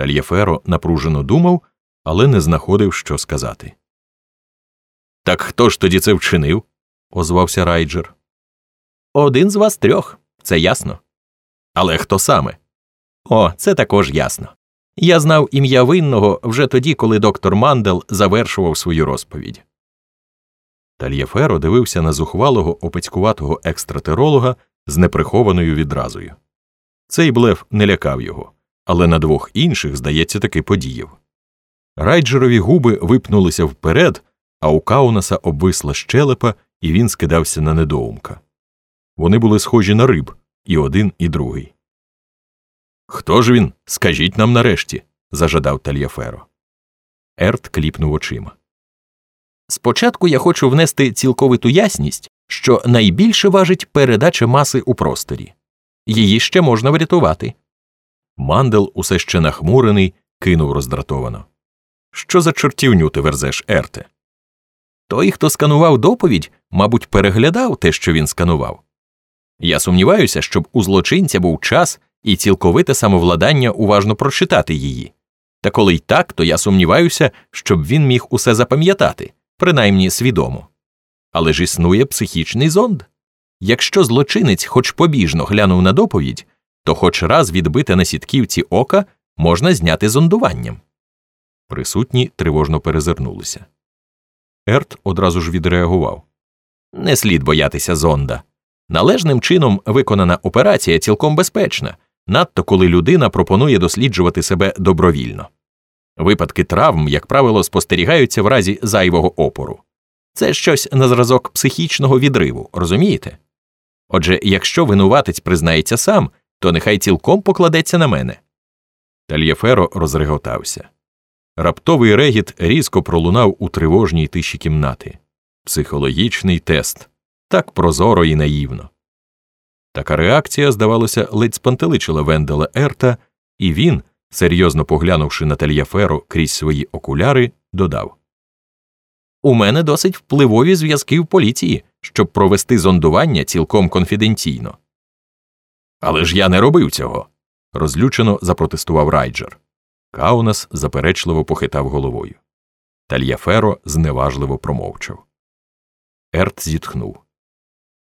Тальєферо напружено думав, але не знаходив, що сказати. Так хто ж тоді це вчинив? озвався Райджер. Один з вас трьох, це ясно. Але хто саме? О, це також ясно. Я знав ім'я винного вже тоді, коли доктор Мандел завершував свою розповідь. Тальєферо дивився на зухвалого опецькуватого екстратеролога з неприхованою відразою. Цей блеф не лякав його, але на двох інших, здається, таки подіяв. Райджерові губи випнулися вперед, а у Каунаса обвисла щелепа, і він скидався на недоумка. Вони були схожі на риб, і один, і другий. Хто ж він? Скажіть нам нарешті, зажадав Тальяферо. Ерт кліпнув очима. Спочатку я хочу внести цілковиту ясність, що найбільше важить передача маси у просторі. Її ще можна врятувати. Мандел, усе ще нахмурений, кинув роздратовано. Що за чортівню ти верзеш, Ерте? Той, хто сканував доповідь, мабуть, переглядав те, що він сканував. Я сумніваюся, щоб у злочинця був час і цілковите самовладання уважно прочитати її. Та коли й так, то я сумніваюся, щоб він міг усе запам'ятати, принаймні свідомо. Але ж існує психічний зонд. Якщо злочинець хоч побіжно глянув на доповідь, то хоч раз відбите на сітківці ока можна зняти зондуванням. Присутні тривожно перезирнулися. Ерт одразу ж відреагував Не слід боятися зонда. Належним чином виконана операція цілком безпечна, надто коли людина пропонує досліджувати себе добровільно. Випадки травм, як правило, спостерігаються в разі зайвого опору. Це щось на зразок психічного відриву, розумієте? Отже, якщо винуватець признається сам, то нехай цілком покладеться на мене. Тальєферо розреготався. Раптовий регіт різко пролунав у тривожній тиші кімнати. Психологічний тест так прозоро і наївно. Така реакція, здавалося, ледь спантеличила Вендела Ерта, і він, серйозно поглянувши на Тальяферо крізь свої окуляри, додав У мене досить впливові зв'язки в поліції, щоб провести зондування цілком конфіденційно. Але ж я не робив цього. розлючено запротестував Райджер. Каунас заперечливо похитав головою. Тальяферо зневажливо промовчав. Ерт зітхнув.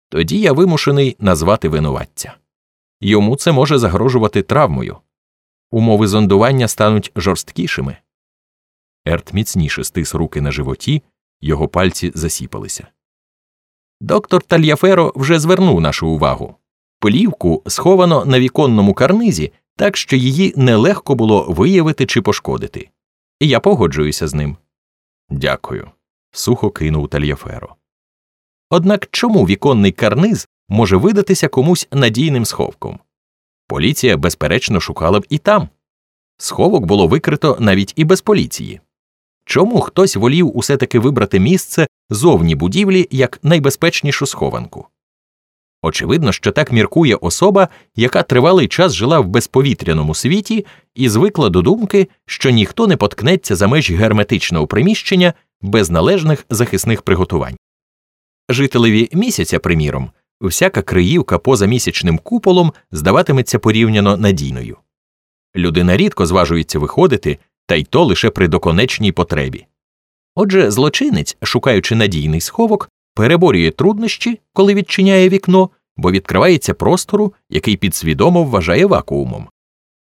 Тоді я вимушений назвати винуватця. Йому це може загрожувати травмою. Умови зондування стануть жорсткішими. Ерт міцніше стис руки на животі, його пальці засіпалися. Доктор Тальяферо вже звернув нашу увагу. Плівку сховано на віконному карнизі, так що її нелегко було виявити чи пошкодити. І я погоджуюся з ним. Дякую. сухо кинув Тальяферо. Однак чому віконний карниз може видатися комусь надійним сховком? Поліція, безперечно, шукала б і там. Сховок було викрито навіть і без поліції. Чому хтось волів усе таки вибрати місце зовні будівлі як найбезпечнішу схованку? Очевидно, що так міркує особа, яка тривалий час жила в безповітряному світі і звикла до думки, що ніхто не поткнеться за межі герметичного приміщення без належних захисних приготувань. Жителеві місяця, приміром, всяка криївка поза місячним куполом здаватиметься порівняно надійною. Людина рідко зважується виходити, та й то лише при доконечній потребі. Отже, злочинець, шукаючи надійний сховок, переборює труднощі, коли відчиняє вікно, бо відкривається простору, який підсвідомо вважає вакуумом.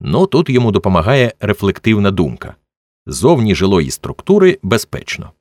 Ну тут йому допомагає рефлективна думка зовні жилої структури безпечно.